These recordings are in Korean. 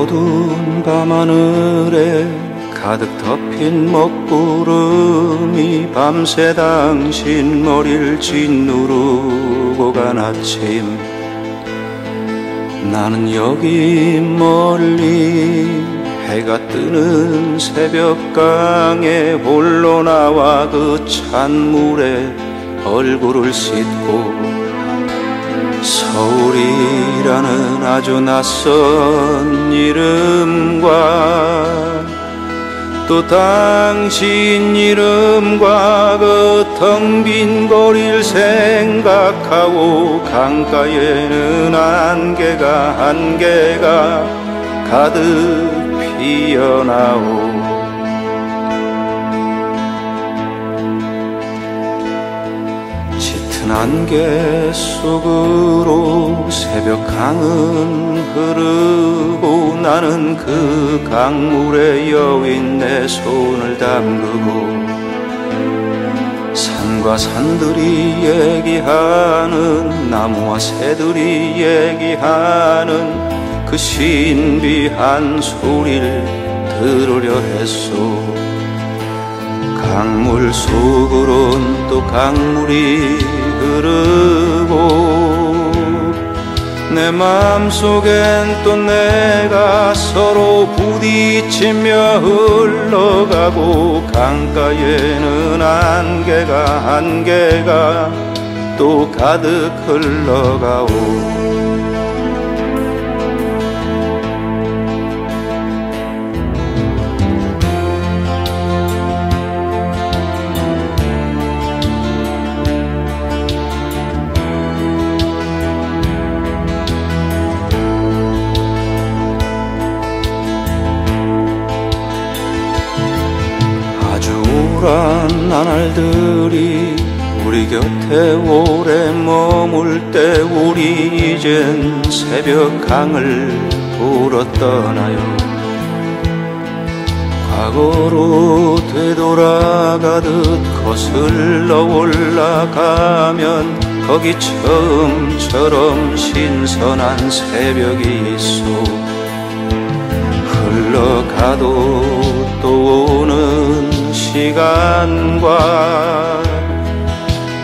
어두운 밤하늘에 가득 덮인 먹구름이 밤새 당신 머리를 짓누르고 간 아침. 나는 여기 멀리 해가 뜨는 새벽강에 홀로 나와 그 찬물에 얼굴을 씻고 서울이라는 아주 낯선 이름과 또 당신 이름과 그 텅 빈 거리를 생각하고 강가에는 안개가 안개가 가득 피어나오 안개 속으로 새벽 강은 흐르고 나는 그 강물에 여윈 내 손을 담그고 산과 산들이 얘기하는 나무와 새들이 얘기하는 그 신비한 소리를 들으려 했소. 강물 속으론 또 강물이 흐르고 내 맘속엔 또 내가 서로 부딪히며 흘러가고 강가에는 안개가 안개가 또 가득 흘러가오 우울한 나날들이 우리 곁에 오래 머물 때 우리 이젠 새벽 강을 보러 떠나요. 과거로 되돌아가듯 거슬러 올라가면 거기 처음처럼 신선한 새벽이 있어 흘러가도 또 시간과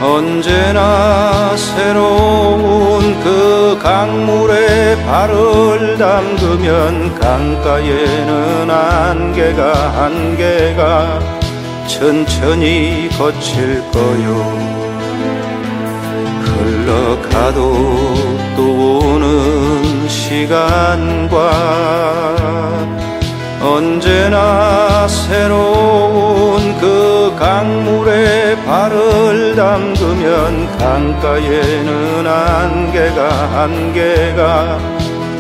언제나 새로운 그 강물에 발을 담그면 강가에는 안개가 안개가 천천히 거칠 거요. 흘러가도 또 오는 시간과 언제나 새로운 강가에는 안개가 안개가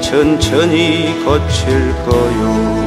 천천히 거칠 거요